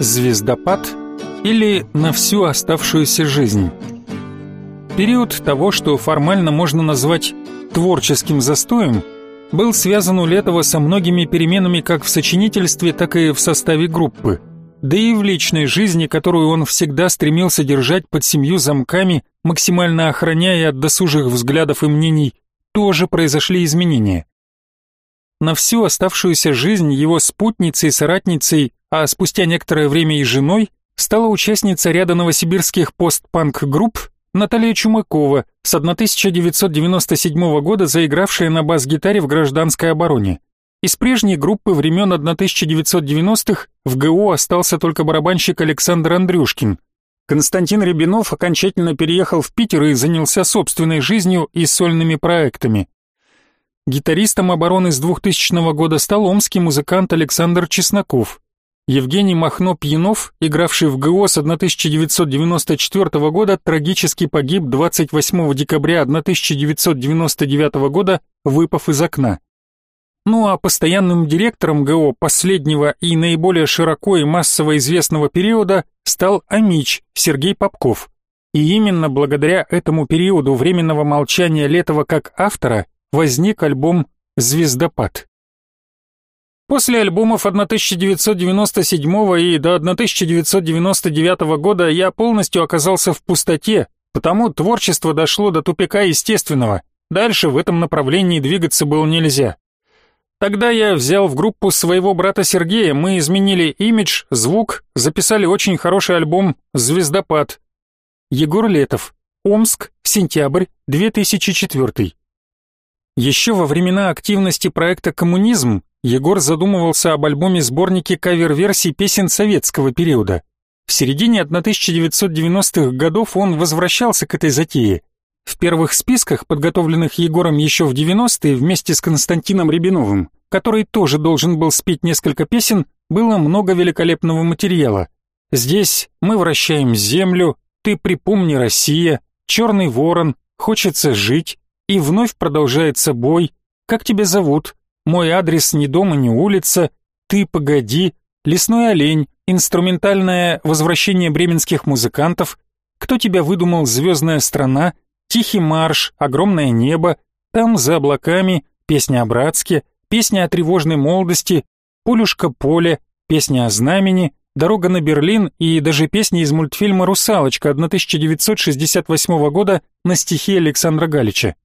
звездопад или на всю оставшуюся жизнь. Период того, что формально можно назвать творческим застоем, был связан у Летова со многими переменами как в сочинительстве, так и в составе группы, да и в личной жизни, которую он всегда стремился держать под семью замками, максимально охраняя от досужих взглядов и мнений, тоже произошли изменения. На всю оставшуюся жизнь его спутницей, соратницей, а спустя некоторое время и женой, стала участница ряда новосибирских постпанк-групп Наталья Чумакова, с 1997 года заигравшая на бас-гитаре в гражданской обороне. Из прежней группы времен 1990-х в ГУ остался только барабанщик Александр Андрюшкин. Константин Рябинов окончательно переехал в Питер и занялся собственной жизнью и сольными проектами. Гитаристом обороны с 2000 года стал омский музыкант Александр Чесноков. Евгений Махно-Пьянов, игравший в ГО с 1994 года, трагически погиб 28 декабря 1999 года, выпав из окна. Ну а постоянным директором ГО последнего и наиболее широко и массово известного периода стал Амич Сергей Попков. И именно благодаря этому периоду временного молчания Летова как автора возник альбом «Звездопад». После альбомов 1997 и до 1999 года я полностью оказался в пустоте, потому творчество дошло до тупика естественного. Дальше в этом направлении двигаться было нельзя. Тогда я взял в группу своего брата Сергея, мы изменили имидж, звук, записали очень хороший альбом «Звездопад». Егор Летов, Омск, сентябрь, 2004. Еще во времена активности проекта «Коммунизм» Егор задумывался об альбоме-сборнике кавер-версий песен советского периода. В середине 1990-х годов он возвращался к этой затее. В первых списках, подготовленных Егором еще в 90-е вместе с Константином Рябиновым, который тоже должен был спеть несколько песен, было много великолепного материала. Здесь мы вращаем землю, ты припомни Россия, Черный ворон, хочется жить, и вновь продолжается бой, как тебя зовут, мой адрес ни дома, ни улица, ты погоди, лесной олень, инструментальное возвращение бременских музыкантов, кто тебя выдумал, звездная страна, тихий марш, огромное небо, там за облаками, песня о братске, песня о тревожной молодости, полюшка поле, песня о знамени, дорога на Берлин и даже песни из мультфильма «Русалочка» 1968 года на стихи Александра Галича.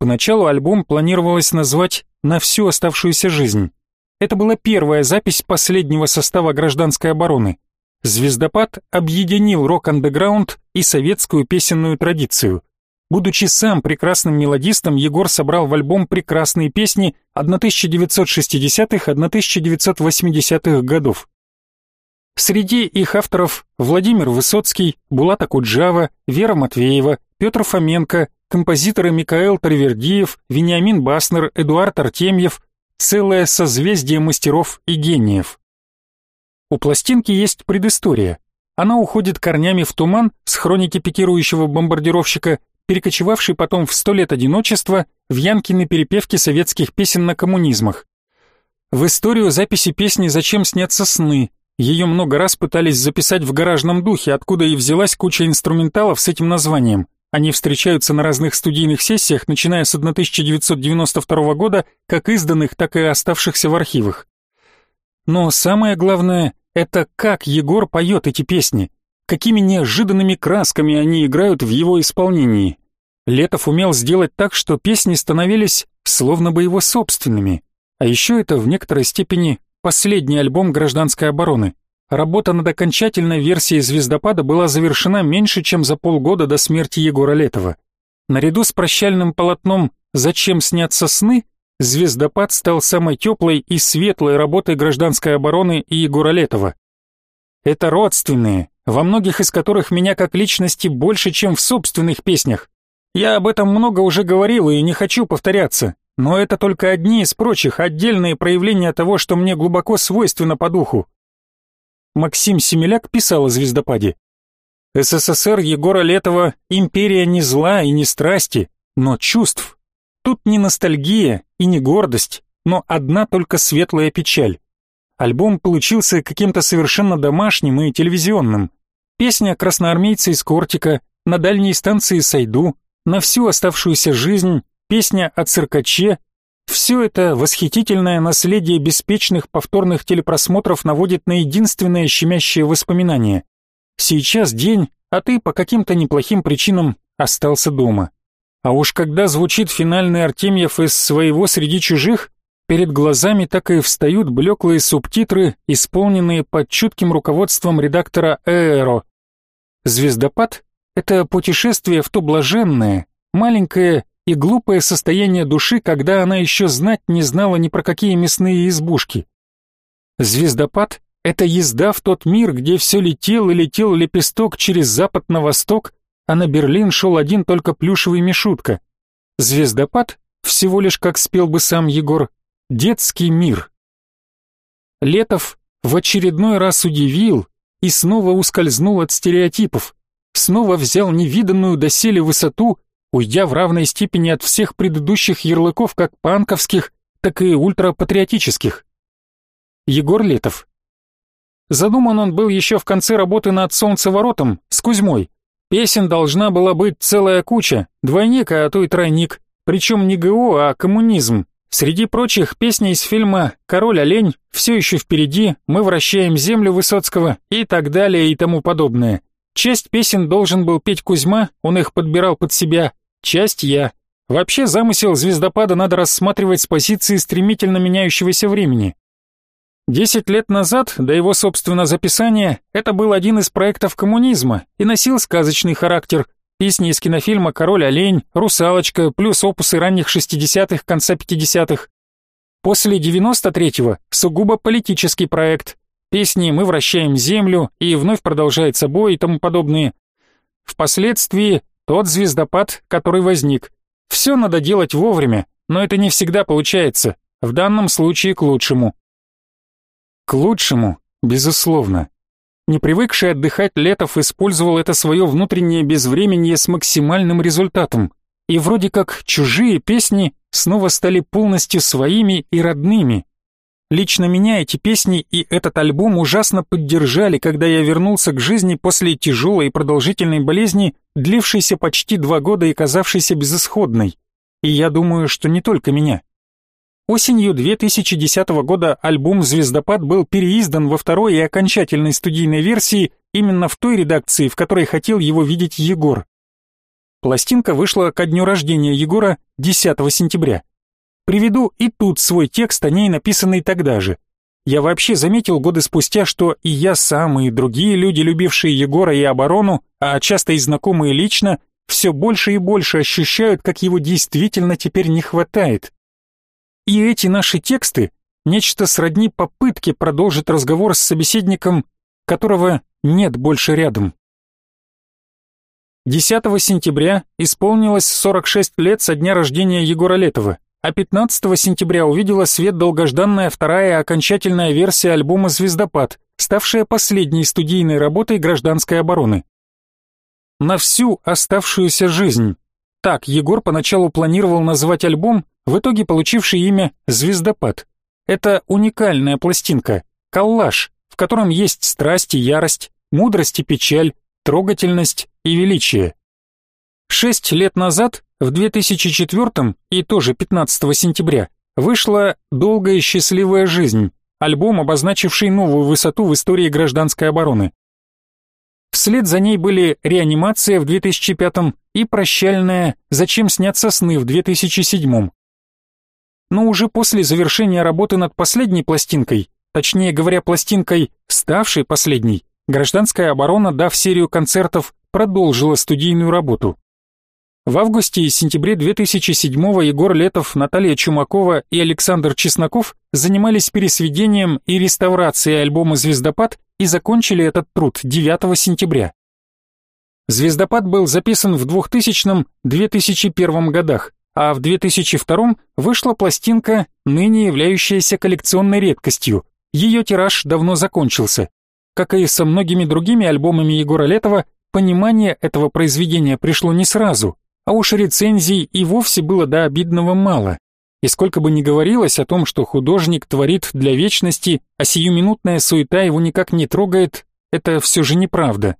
Поначалу альбом планировалось назвать «На всю оставшуюся жизнь». Это была первая запись последнего состава гражданской обороны. Звездопад объединил рок-андеграунд и советскую песенную традицию. Будучи сам прекрасным мелодистом, Егор собрал в альбом прекрасные песни 1960-1980-х годов. Среди их авторов Владимир Высоцкий, Булат Акуджава, Вера Матвеева, Петр Фоменко, композиторы Микаэл Тарвердиев, Вениамин Баснер, Эдуард Артемьев, целое созвездие мастеров и гениев. У пластинки есть предыстория. Она уходит корнями в туман с хроники пикирующего бомбардировщика, перекочевавший потом в сто лет одиночества в Янкины перепевки советских песен на коммунизмах. В историю записи песни «Зачем снятся сны», ее много раз пытались записать в гаражном духе, откуда и взялась куча инструменталов с этим названием. Они встречаются на разных студийных сессиях, начиная с 1992 года, как изданных, так и оставшихся в архивах. Но самое главное — это как Егор поет эти песни, какими неожиданными красками они играют в его исполнении. Летов умел сделать так, что песни становились словно бы его собственными. А еще это в некоторой степени последний альбом гражданской обороны. Работа над окончательной версией «Звездопада» была завершена меньше, чем за полгода до смерти Егора Летова. Наряду с прощальным полотном «Зачем снятся сны» «Звездопад» стал самой теплой и светлой работой гражданской обороны и Егора Летова. Это родственные, во многих из которых меня как личности больше, чем в собственных песнях. Я об этом много уже говорил и не хочу повторяться, но это только одни из прочих отдельные проявления того, что мне глубоко свойственно по духу. Максим Семеляк писал о звездопаде. СССР Егора Летова империя не зла и не страсти, но чувств. Тут не ностальгия и не гордость, но одна только светлая печаль. альбом получился каким-то совершенно домашним и телевизионным. Песня «Красноармейцы из Кортика», «На дальней станции сойду», «На всю оставшуюся жизнь», песня о циркаче. Все это восхитительное наследие беспечных повторных телепросмотров наводит на единственное щемящее воспоминание. Сейчас день, а ты по каким-то неплохим причинам остался дома. А уж когда звучит финальный Артемьев из своего среди чужих, перед глазами так и встают блеклые субтитры, исполненные под чутким руководством редактора Эро. Звездопад — это путешествие в то блаженное, маленькое и глупое состояние души, когда она еще знать не знала ни про какие мясные избушки. Звездопад — это езда в тот мир, где все летел и летел лепесток через запад на восток, а на Берлин шел один только плюшевый Мишутка. Звездопад, всего лишь, как спел бы сам Егор, детский мир. Летов в очередной раз удивил и снова ускользнул от стереотипов, снова взял невиданную доселе высоту, уйдя в равной степени от всех предыдущих ярлыков как панковских, так и ультрапатриотических. Егор Летов. Задуман он был еще в конце работы над «Солнцеворотом» с Кузьмой, Песен должна была быть целая куча, двойник, а то и тройник, причем не ГО, а коммунизм. Среди прочих песни из фильма «Король-олень», «Все еще впереди», «Мы вращаем землю» Высоцкого и так далее и тому подобное. Часть песен должен был петь Кузьма, он их подбирал под себя, часть я. Вообще замысел звездопада надо рассматривать с позиции стремительно меняющегося времени. Десять лет назад, до его собственно записания, это был один из проектов коммунизма и носил сказочный характер. Песни из кинофильма «Король-олень», «Русалочка», плюс опусы ранних 60-х, конца 50-х. После 93-го сугубо политический проект. Песни «Мы вращаем землю» и «Вновь продолжает собой» и тому подобные. Впоследствии тот звездопад, который возник. Все надо делать вовремя, но это не всегда получается, в данном случае к лучшему. К лучшему, безусловно. Не привыкший отдыхать Летов использовал это свое внутреннее безвременье с максимальным результатом. И вроде как чужие песни снова стали полностью своими и родными. Лично меня эти песни и этот альбом ужасно поддержали, когда я вернулся к жизни после тяжелой и продолжительной болезни, длившейся почти два года и казавшейся безысходной. И я думаю, что не только меня. Осенью 2010 года альбом «Звездопад» был переиздан во второй и окончательной студийной версии именно в той редакции, в которой хотел его видеть Егор. Пластинка вышла ко дню рождения Егора 10 сентября. Приведу и тут свой текст, о ней написанный тогда же. Я вообще заметил годы спустя, что и я сам, и другие люди, любившие Егора и оборону, а часто и знакомые лично, все больше и больше ощущают, как его действительно теперь не хватает. И эти наши тексты — нечто сродни попытке продолжить разговор с собеседником, которого нет больше рядом. 10 сентября исполнилось 46 лет со дня рождения Егора Летова, а 15 сентября увидела свет долгожданная вторая окончательная версия альбома «Звездопад», ставшая последней студийной работой гражданской обороны. На всю оставшуюся жизнь. Так Егор поначалу планировал назвать альбом, в итоге получивший имя «Звездопад». Это уникальная пластинка, коллаж, в котором есть страсть и ярость, мудрость и печаль, трогательность и величие. Шесть лет назад, в 2004 и тоже 15 сентября, вышла «Долгая счастливая жизнь», альбом, обозначивший новую высоту в истории гражданской обороны. Вслед за ней были «Реанимация» в 2005 и «Прощальная. Зачем снятся сны» в 2007 но уже после завершения работы над последней пластинкой, точнее говоря, пластинкой, ставшей последней, гражданская оборона, дав серию концертов, продолжила студийную работу. В августе и сентябре 2007-го Егор Летов, Наталья Чумакова и Александр Чесноков занимались пересведением и реставрацией альбома «Звездопад» и закончили этот труд 9 сентября. «Звездопад» был записан в 2000-2001 годах, а в 2002 вышла пластинка, ныне являющаяся коллекционной редкостью. Ее тираж давно закончился. Как и со многими другими альбомами Егора Летова, понимание этого произведения пришло не сразу, а уж рецензий и вовсе было до обидного мало. И сколько бы ни говорилось о том, что художник творит для вечности, а сиюминутная суета его никак не трогает, это все же неправда.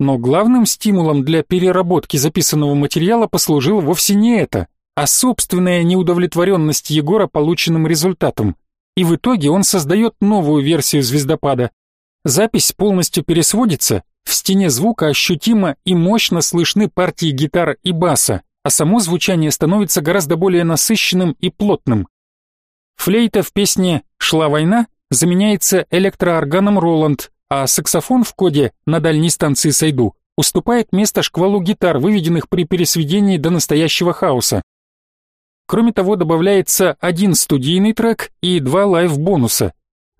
Но главным стимулом для переработки записанного материала послужило вовсе не это, а собственная неудовлетворенность Егора полученным результатом. И в итоге он создает новую версию звездопада. Запись полностью пересводится, в стене звука ощутимо и мощно слышны партии гитар и баса, а само звучание становится гораздо более насыщенным и плотным. Флейта в песне «Шла война» заменяется электроорганом «Roland», а саксофон в коде на дальней станции сойду уступает место шквалу гитар, выведенных при пересведении до настоящего хаоса. Кроме того, добавляется один студийный трек и два live-бонуса.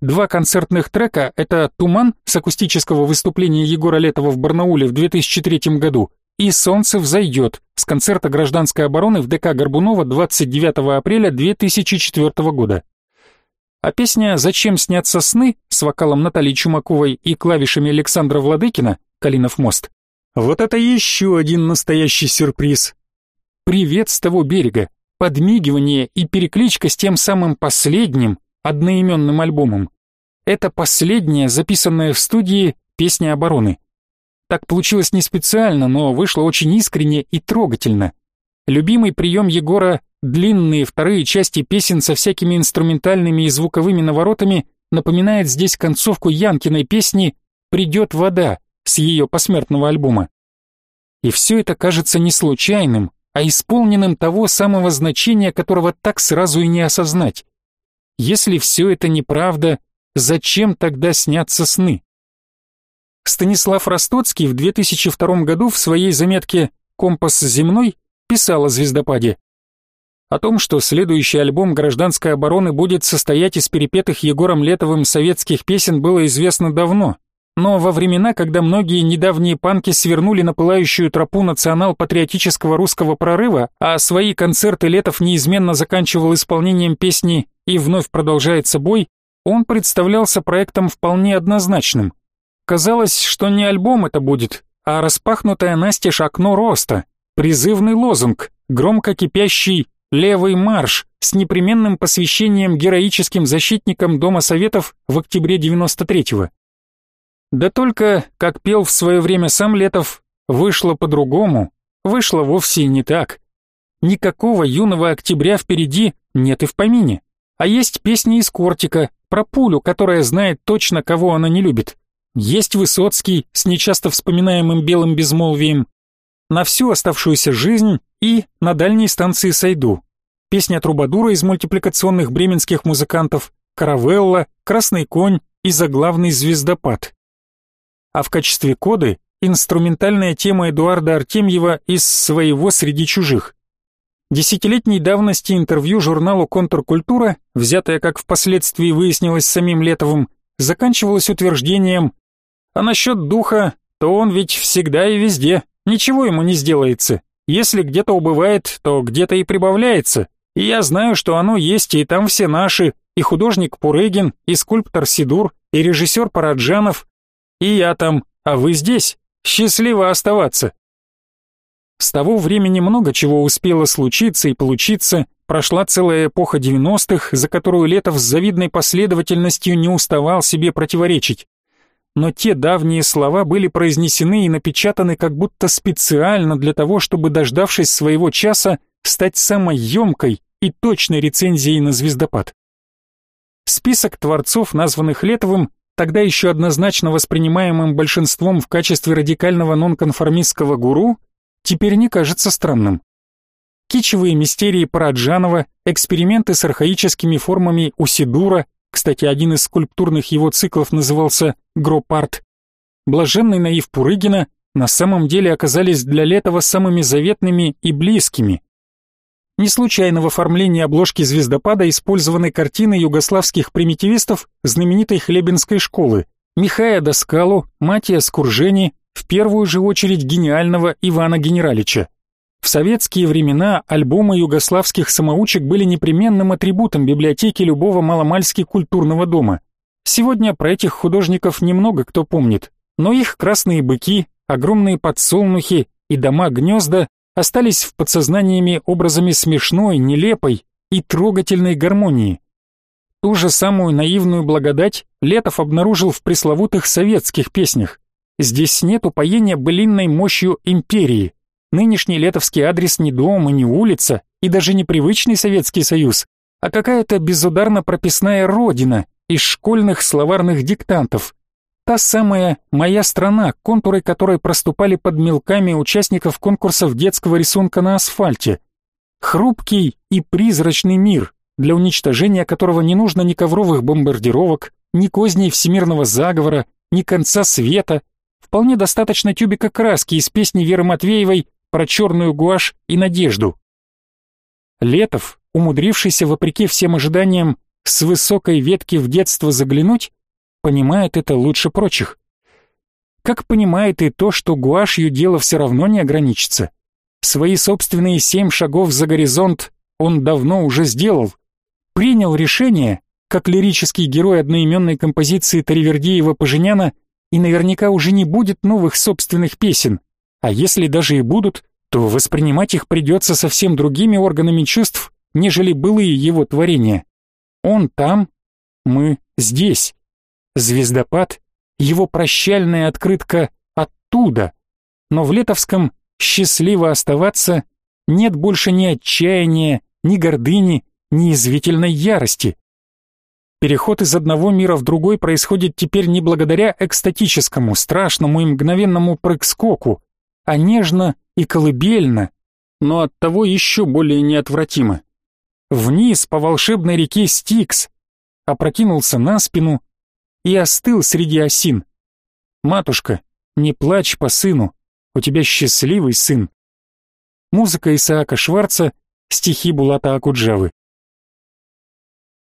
Два концертных трека — это «Туман» с акустического выступления Егора Летова в Барнауле в 2003 году и «Солнце взойдет» с концерта гражданской обороны в ДК Горбунова 29 апреля 2004 года. А песня «Зачем снятся сны» с вокалом Натальи Чумаковой и клавишами Александра Владыкина «Калинов мост» вот это еще один настоящий сюрприз. Привет с того берега, подмигивание и перекличка с тем самым последним, одноименным альбомом. Это последняя, записанная в студии, песня обороны. Так получилось не специально, но вышло очень искренне и трогательно. Любимый прием Егора — длинные вторые части песен со всякими инструментальными и звуковыми наворотами напоминает здесь концовку Янкиной песни «Придет вода» с ее посмертного альбома. И все это кажется не случайным, а исполненным того самого значения, которого так сразу и не осознать. Если все это неправда, зачем тогда снятся сны? Станислав Ростоцкий в 2002 году в своей заметке «Компас земной» писал о звездопаде. О том, что следующий альбом гражданской обороны будет состоять из перепетых Егором Летовым советских песен, было известно давно. Но во времена, когда многие недавние панки свернули на пылающую тропу национал-патриотического русского прорыва, а свои концерты Летов неизменно заканчивал исполнением песни «И вновь продолжается бой», он представлялся проектом вполне однозначным. Казалось, что не альбом это будет, а распахнутое настежь окно роста, призывный лозунг, громко кипящий «Левый марш» с непременным посвящением героическим защитникам Дома Советов в октябре 93-го. Да только, как пел в свое время сам Летов, вышло по-другому, вышло вовсе не так. Никакого юного октября впереди нет и в помине. А есть песни из Кортика, про пулю, которая знает точно, кого она не любит. Есть Высоцкий с нечасто вспоминаемым белым безмолвием. На всю оставшуюся жизнь и на дальней станции Сайду. Песня Трубадура из мультипликационных бременских музыкантов, Каравелла, Красный конь и заглавный звездопад а в качестве коды инструментальная тема Эдуарда Артемьева из «Своего среди чужих». Десятилетней давности интервью журналу «Контркультура», взятое, как впоследствии выяснилось самим Летовым, заканчивалось утверждением «А насчет духа, то он ведь всегда и везде, ничего ему не сделается. Если где-то убывает, то где-то и прибавляется. И я знаю, что оно есть, и там все наши, и художник Пурыгин, и скульптор Сидур, и режиссер Параджанов, и я там, а вы здесь. Счастливо оставаться. С того времени много чего успело случиться и получиться, прошла целая эпоха 90-х, за которую Летов с завидной последовательностью не уставал себе противоречить. Но те давние слова были произнесены и напечатаны как будто специально для того, чтобы, дождавшись своего часа, стать самой емкой и точной рецензией на звездопад. Список творцов, названных Летовым, тогда еще однозначно воспринимаемым большинством в качестве радикального нонконформистского гуру, теперь не кажется странным. Кичевые мистерии Параджанова, эксперименты с архаическими формами Усидура, кстати, один из скульптурных его циклов назывался «Гропарт», блаженный наив Пурыгина на самом деле оказались для Летова самыми заветными и близкими, не случайно в оформлении обложки «Звездопада» использованы картины югославских примитивистов знаменитой Хлебинской школы Михая Доскалу, Матия Скуржени, в первую же очередь гениального Ивана Генералича. В советские времена альбомы югославских самоучек были непременным атрибутом библиотеки любого маломальски культурного дома. Сегодня про этих художников немного кто помнит, но их красные быки, огромные подсолнухи и дома-гнезда остались в подсознаниями образами смешной, нелепой, и трогательной гармонии. Ту же самую наивную благодать Летов обнаружил в пресловутых советских песнях. Здесь нет упоения былинной мощью империи. Нынешний летовский адрес не дом и не улица, и даже не привычный Советский Союз, а какая-то безударно прописная родина из школьных словарных диктантов. Та самая «Моя страна», контуры которой проступали под мелками участников конкурсов детского рисунка на асфальте. Хрупкий и призрачный мир, для уничтожения которого не нужно ни ковровых бомбардировок, ни козней всемирного заговора, ни конца света. Вполне достаточно тюбика краски из песни Веры Матвеевой про черную гуашь и надежду. Летов, умудрившийся вопреки всем ожиданиям с высокой ветки в детство заглянуть, понимает это лучше прочих. Как понимает и то, что гуашью дело все равно не ограничится. Свои собственные семь шагов за горизонт он давно уже сделал. Принял решение, как лирический герой одноименной композиции Таривердиева-Поженяна, и наверняка уже не будет новых собственных песен, а если даже и будут, то воспринимать их придется совсем другими органами чувств, нежели былые его творения. Он там, мы здесь. Звездопад, его прощальная открытка оттуда. Но в Летовском счастливо оставаться нет больше ни отчаяния, ни гордыни, ни извительной ярости. Переход из одного мира в другой происходит теперь не благодаря экстатическому, страшному и мгновенному прыг-скоку, а нежно и колыбельно, но оттого еще более неотвратимо. Вниз по волшебной реке Стикс, опрокинулся на спину и остыл среди осин. «Матушка, не плачь по сыну, у тебя счастливый сын». Музыка Исаака Шварца, стихи Булата Акуджавы.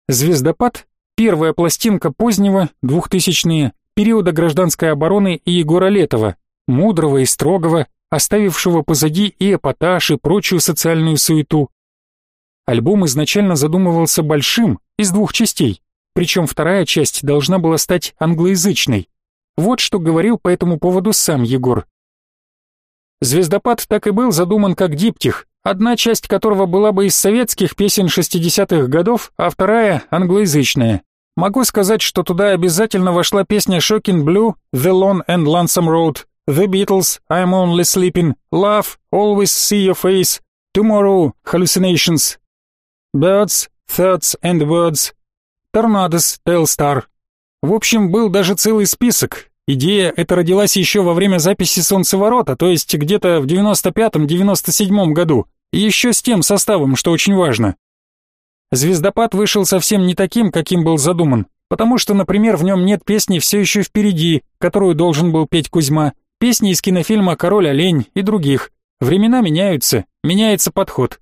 «Звездопад» — первая пластинка позднего, двухтысячные, периода гражданской обороны и Егора Летова, мудрого и строгого, оставившего позади и эпатаж, и прочую социальную суету. Альбом изначально задумывался большим, из двух частей, причем вторая часть должна была стать англоязычной. Вот что говорил по этому поводу сам Егор. «Звездопад» так и был задуман как диптих, одна часть которого была бы из советских песен 60-х годов, а вторая — англоязычная. Могу сказать, что туда обязательно вошла песня Shocking Blue, The Long and Lonesome Road, The Beatles, I'm Only Sleeping, Love, Always See Your Face, Tomorrow, Hallucinations, Birds, Thoughts and Words, Tornadoes, Telstar. В общем, был даже целый список. Идея эта родилась еще во время записи «Солнцеворота», то есть где-то в 95-97 году, и еще с тем составом, что очень важно. «Звездопад» вышел совсем не таким, каким был задуман, потому что, например, в нем нет песни «Все еще впереди», которую должен был петь Кузьма, Песни из кинофильма «Король олень» и других. Времена меняются, меняется подход.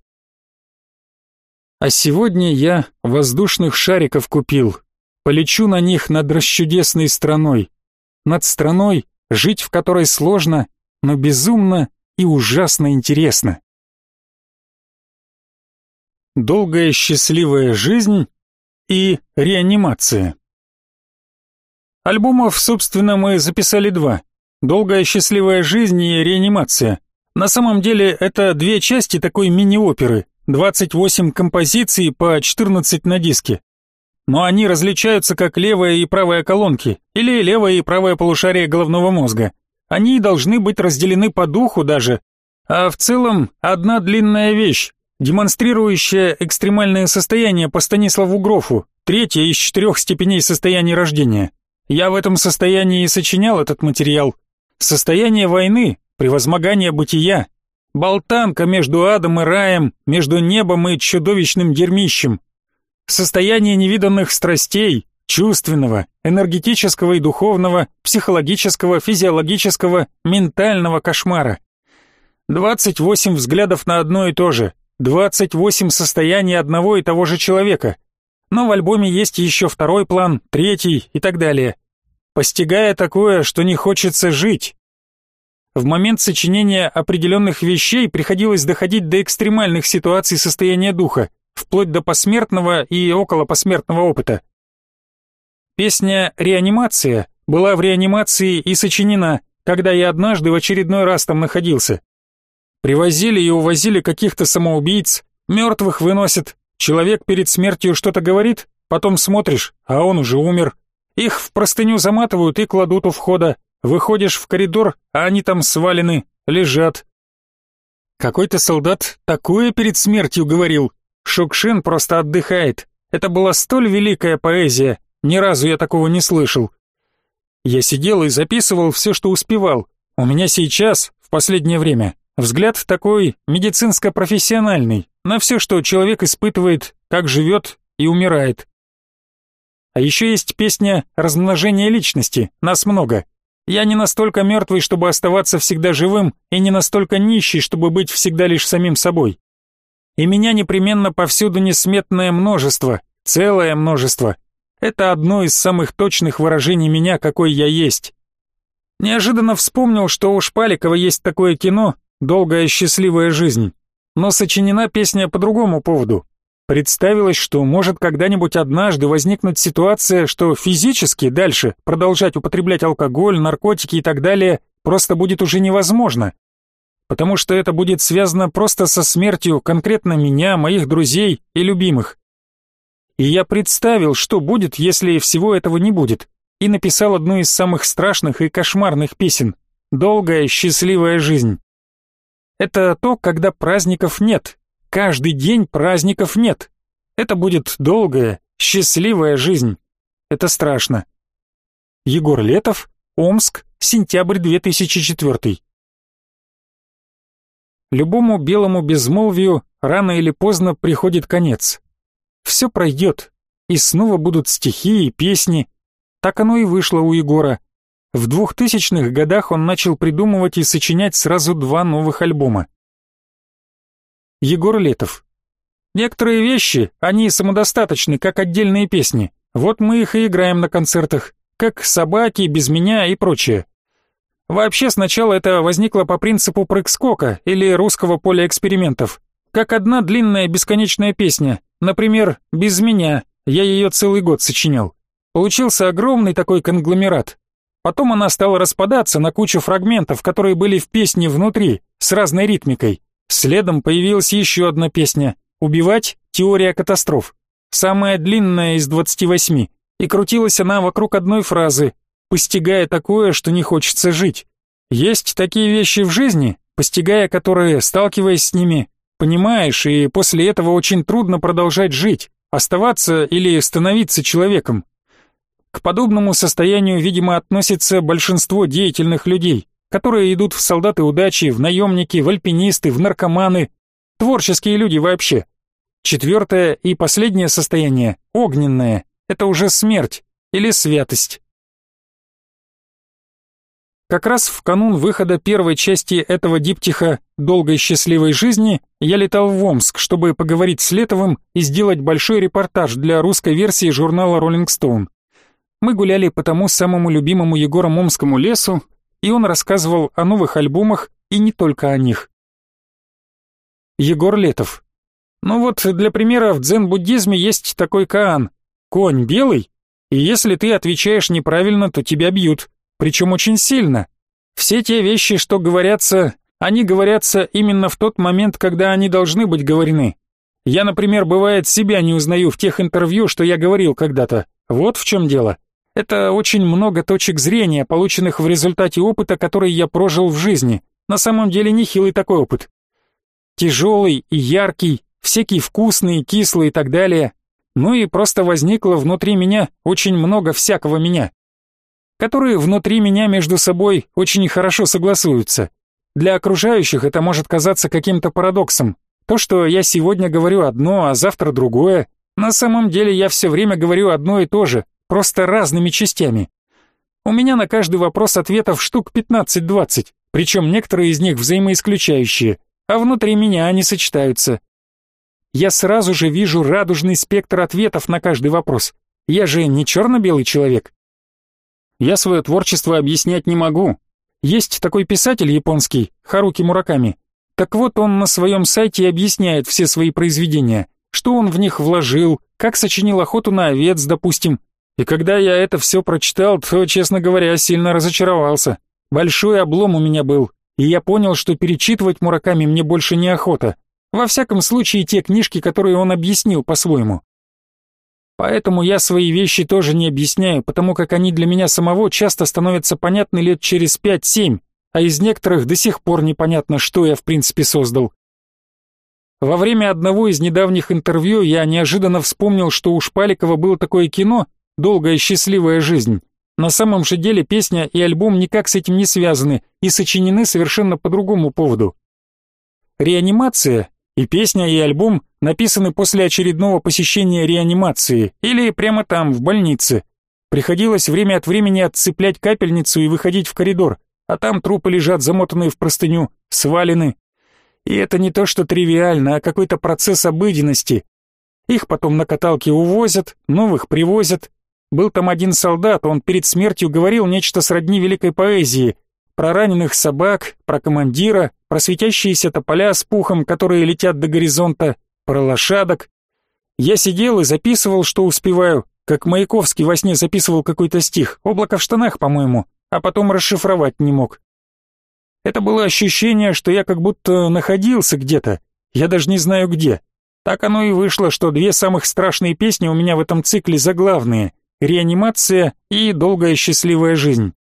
А сегодня я воздушных шариков купил. Полечу на них над расчудесной страной. Над страной, жить в которой сложно, но безумно и ужасно интересно. Долгая счастливая жизнь и реанимация. Альбомов, собственно, мы записали два. Долгая счастливая жизнь и реанимация. На самом деле это две части такой мини-оперы, 28 композиций по 14 на диске. Но они различаются как левая и правая колонки, или левое и правое полушарие головного мозга. Они должны быть разделены по духу даже, а в целом одна длинная вещь, демонстрирующая экстремальное состояние по Станиславу Грофу, третья из четырех степеней состояния рождения. Я в этом состоянии и сочинял этот материал, Состояние войны, превозмогание бытия, болтанка между адом и раем, между небом и чудовищным дерьмищем. Состояние невиданных страстей, чувственного, энергетического и духовного, психологического, физиологического, ментального кошмара. 28 взглядов на одно и то же, 28 состояний одного и того же человека. Но в альбоме есть еще второй план, третий и так далее постигая такое, что не хочется жить. В момент сочинения определенных вещей приходилось доходить до экстремальных ситуаций состояния духа, вплоть до посмертного и околопосмертного опыта. Песня «Реанимация» была в реанимации и сочинена, когда я однажды в очередной раз там находился. Привозили и увозили каких-то самоубийц, мертвых выносят, Человек перед смертью что-то говорит, потом смотришь, а он уже умер. Их в простыню заматывают и кладут у входа. Выходишь в коридор, а они там свалены, лежат. Какой-то солдат такое перед смертью говорил. Шукшин просто отдыхает. Это была столь великая поэзия, ни разу я такого не слышал. Я сидел и записывал все, что успевал. У меня сейчас, в последнее время, взгляд такой медицинско-профессиональный на все, что человек испытывает, как живет и умирает. А еще есть песня «Размножение личности», нас много. Я не настолько мертвый, чтобы оставаться всегда живым, и не настолько нищий, чтобы быть всегда лишь самим собой. И меня непременно повсюду несметное множество, целое множество. Это одно из самых точных выражений меня, какой я есть. Неожиданно вспомнил, что у Шпаликова есть такое кино «Долгая счастливая жизнь». Но сочинена песня по другому поводу. Представилось, что может когда-нибудь однажды возникнуть ситуация, что физически дальше продолжать употреблять алкоголь, наркотики и так далее просто будет уже невозможно. Потому что это будет связано просто со смертью конкретно меня, моих друзей и любимых. И я представил, что будет, если всего этого не будет, и написал одну из самых страшных и кошмарных песен «Долгая счастливая жизнь». Это то, когда праздников нет, каждый день праздников нет. Это будет долгая, счастливая жизнь. Это страшно. Егор Летов, Омск, сентябрь 2004. Любому белому безмолвию рано или поздно приходит конец. Все пройдет, и снова будут стихи и песни. Так оно и вышло у Егора. В двухтысячных годах он начал придумывать и сочинять сразу два новых альбома. Егор Летов. Некоторые вещи, они самодостаточны, как отдельные песни. Вот мы их и играем на концертах, как «Собаки», «Без меня» и прочее. Вообще сначала это возникло по принципу прыг-скока или русского поля экспериментов. Как одна длинная бесконечная песня, например, «Без меня», я ее целый год сочинял. Получился огромный такой конгломерат. Потом она стала распадаться на кучу фрагментов, которые были в песне внутри, с разной ритмикой. Следом появилась еще одна песня «Убивать. Теория катастроф». Самая длинная из 28, и крутилась она вокруг одной фразы, постигая такое, что не хочется жить. Есть такие вещи в жизни, постигая которые, сталкиваясь с ними, Понимаешь, и после этого очень трудно продолжать жить, оставаться или становиться человеком. К подобному состоянию, видимо, относится большинство деятельных людей, которые идут в солдаты удачи, в наемники, в альпинисты, в наркоманы, творческие люди вообще. Четвертое и последнее состояние, огненное, это уже смерть или святость. Как раз в канун выхода первой части этого диптиха «Долгой счастливой жизни» я летал в Омск, чтобы поговорить с Летовым и сделать большой репортаж для русской версии журнала Rolling Stone. Мы гуляли по тому самому любимому Егором Омскому лесу, и он рассказывал о новых альбомах и не только о них. Егор Летов. Ну вот, для примера, в дзен-буддизме есть такой каан. Конь белый, и если ты отвечаешь неправильно, то тебя бьют причем очень сильно. Все те вещи, что говорятся, они говорятся именно в тот момент, когда они должны быть говорены. Я, например, бывает себя не узнаю в тех интервью, что я говорил когда-то. Вот в чем дело. Это очень много точек зрения, полученных в результате опыта, который я прожил в жизни. На самом деле нехилый такой опыт. Тяжелый и яркий, всякий вкусный, кислый и так далее. Ну и просто возникло внутри меня очень много всякого меня которые внутри меня между собой очень хорошо согласуются. Для окружающих это может казаться каким-то парадоксом. То, что я сегодня говорю одно, а завтра другое, на самом деле я все время говорю одно и то же, просто разными частями. У меня на каждый вопрос ответов штук 15-20, причем некоторые из них взаимоисключающие, а внутри меня они сочетаются. Я сразу же вижу радужный спектр ответов на каждый вопрос. Я же не черно-белый человек. Я свое творчество объяснять не могу. Есть такой писатель японский, Харуки Мураками. Так вот, он на своем сайте объясняет все свои произведения, что он в них вложил, как сочинил охоту на овец, допустим. И когда я это все прочитал, то, честно говоря, сильно разочаровался. Большой облом у меня был, и я понял, что перечитывать Мураками мне больше неохота. Во всяком случае, те книжки, которые он объяснил по-своему. Поэтому я свои вещи тоже не объясняю, потому как они для меня самого часто становятся понятны лет через 5-7, а из некоторых до сих пор непонятно, что я в принципе создал. Во время одного из недавних интервью я неожиданно вспомнил, что у Шпаликова было такое кино «Долгая счастливая жизнь». На самом же деле песня и альбом никак с этим не связаны и сочинены совершенно по другому поводу. Реанимация и песня, и альбом написаны после очередного посещения реанимации или прямо там, в больнице. Приходилось время от времени отцеплять капельницу и выходить в коридор, а там трупы лежат замотанные в простыню, свалены. И это не то, что тривиально, а какой-то процесс обыденности. Их потом на каталке увозят, новых привозят. Был там один солдат, он перед смертью говорил нечто сродни великой поэзии — про раненых собак, про командира, про светящиеся тополя с пухом, которые летят до горизонта, про лошадок. Я сидел и записывал, что успеваю, как Маяковский во сне записывал какой-то стих, облако в штанах, по-моему, а потом расшифровать не мог. Это было ощущение, что я как будто находился где-то, я даже не знаю где. Так оно и вышло, что две самых страшные песни у меня в этом цикле заглавные — «Реанимация» и «Долгая счастливая жизнь».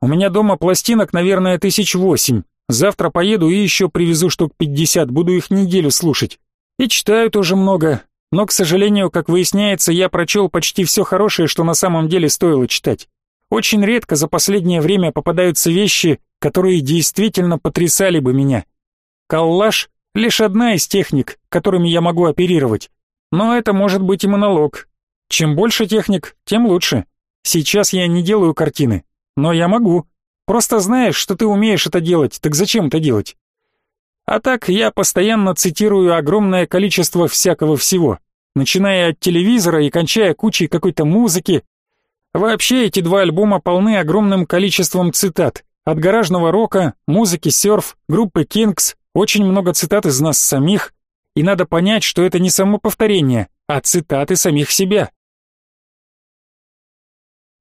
У меня дома пластинок, наверное, тысяч восемь. Завтра поеду и еще привезу штук пятьдесят, буду их неделю слушать. И читаю тоже много, но, к сожалению, как выясняется, я прочел почти все хорошее, что на самом деле стоило читать. Очень редко за последнее время попадаются вещи, которые действительно потрясали бы меня. Коллаж — лишь одна из техник, которыми я могу оперировать. Но это может быть и монолог. Чем больше техник, тем лучше. Сейчас я не делаю картины, но я могу. Просто знаешь, что ты умеешь это делать, так зачем это делать? А так я постоянно цитирую огромное количество всякого всего, начиная от телевизора и кончая кучей какой-то музыки. Вообще эти два альбома полны огромным количеством цитат. От гаражного рока, музыки серф, группы Kings, очень много цитат из нас самих. И надо понять, что это не само повторение, а цитаты самих себя.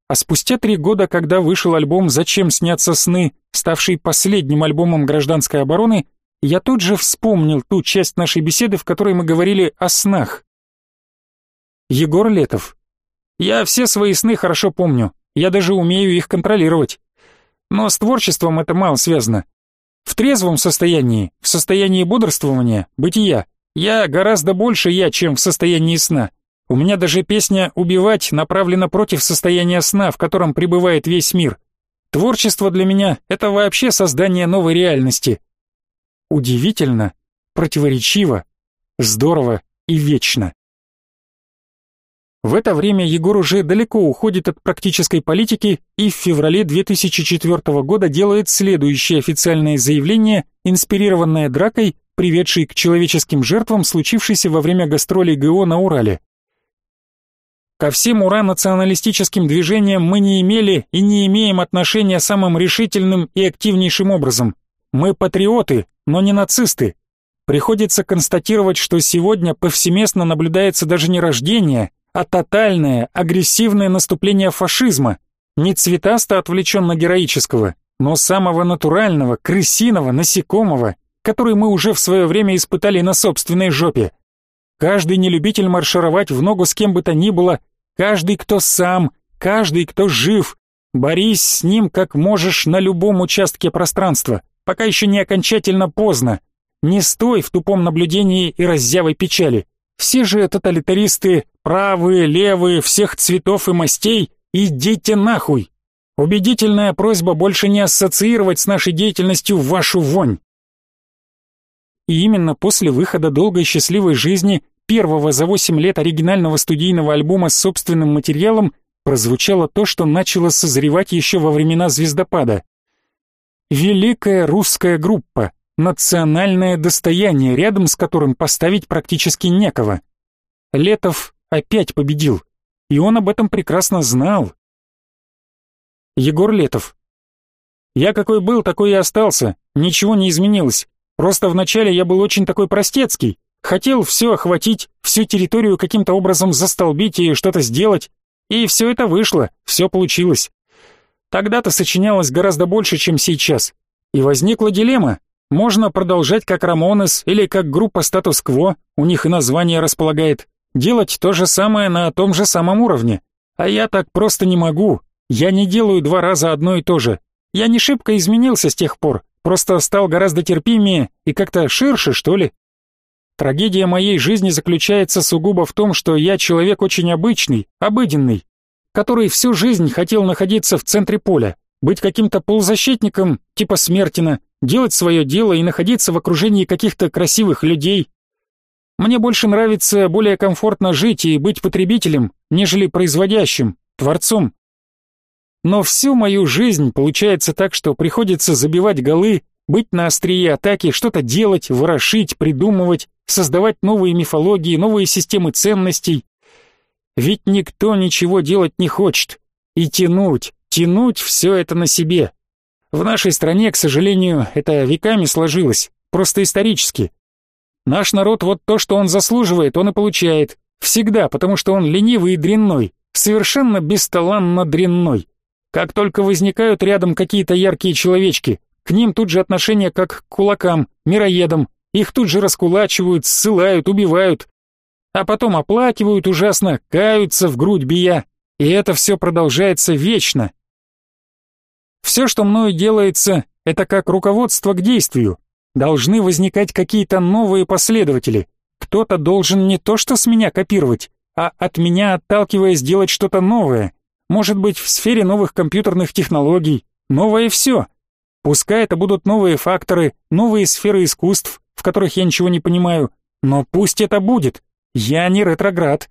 А спустя три года, когда вышел альбом «Зачем снятся сны», ставший последним альбомом гражданской обороны, я тут же вспомнил ту часть нашей беседы, в которой мы говорили о снах. Егор Летов. Я все свои сны хорошо помню, я даже умею их контролировать. Но с творчеством это мало связано. В трезвом состоянии, в состоянии бодрствования, бытия, я гораздо больше я, чем в состоянии сна. У меня даже песня «Убивать» направлена против состояния сна, в котором пребывает весь мир. Творчество для меня — это вообще создание новой реальности. Удивительно, противоречиво, здорово и вечно. В это время Егор уже далеко уходит от практической политики и в феврале 2004 года делает следующее официальное заявление, инспирированное дракой, приведшей к человеческим жертвам, случившейся во время гастролей ГО на Урале. Ко всем ура-националистическим движениям мы не имели и не имеем отношения самым решительным и активнейшим образом. Мы патриоты, но не нацисты. Приходится констатировать, что сегодня повсеместно наблюдается даже не рождение, а тотальное, агрессивное наступление фашизма, не цветасто отвлеченно-героического, но самого натурального, крысиного, насекомого, который мы уже в свое время испытали на собственной жопе. Каждый нелюбитель маршировать в ногу с кем бы то ни было Каждый, кто сам, каждый, кто жив, борись с ним как можешь на любом участке пространства, пока еще не окончательно поздно. Не стой в тупом наблюдении и раззявой печали. Все же тоталитаристы, правые, левые, всех цветов и мастей, идите нахуй. Убедительная просьба больше не ассоциировать с нашей деятельностью вашу вонь. И именно после выхода долгой счастливой жизни первого за 8 лет оригинального студийного альбома с собственным материалом прозвучало то, что начало созревать еще во времена звездопада. Великая русская группа, национальное достояние, рядом с которым поставить практически некого. Летов опять победил, и он об этом прекрасно знал. Егор Летов. Я какой был, такой и остался, ничего не изменилось. Просто вначале я был очень такой простецкий, Хотел все охватить, всю территорию каким-то образом застолбить и что-то сделать. И все это вышло, все получилось. Тогда-то сочинялось гораздо больше, чем сейчас. И возникла дилемма. Можно продолжать как Рамонес или как группа статус-кво, у них и название располагает. Делать то же самое на том же самом уровне. А я так просто не могу. Я не делаю два раза одно и то же. Я не шибко изменился с тех пор, просто стал гораздо терпимее и как-то ширше, что ли. Трагедия моей жизни заключается сугубо в том, что я человек очень обычный, обыденный, который всю жизнь хотел находиться в центре поля, быть каким-то полузащитником типа Смертина, делать свое дело и находиться в окружении каких-то красивых людей, мне больше нравится более комфортно жить и быть потребителем, нежели производящим, творцом. Но всю мою жизнь получается так, что приходится забивать голы, быть на острие атаки, что-то делать, ворошить, придумывать, создавать новые мифологии, новые системы ценностей. Ведь никто ничего делать не хочет. И тянуть, тянуть все это на себе. В нашей стране, к сожалению, это веками сложилось, просто исторически. Наш народ вот то, что он заслуживает, он и получает. Всегда, потому что он ленивый и дрянной, совершенно бесталанно дрянной. Как только возникают рядом какие-то яркие человечки, к ним тут же отношение как к кулакам, мироедам. Их тут же раскулачивают, ссылают, убивают. А потом оплакивают ужасно, каются в грудь бия. И это все продолжается вечно. Все, что мною делается, это как руководство к действию, Должны возникать какие-то новые последователи. Кто-то должен не то что с меня копировать, а от меня отталкиваясь делать что-то новое. Может быть, в сфере новых компьютерных технологий. Новое все. Пускай это будут новые факторы, новые сферы искусств, в которых я ничего не понимаю. Но пусть это будет. Я не ретроград.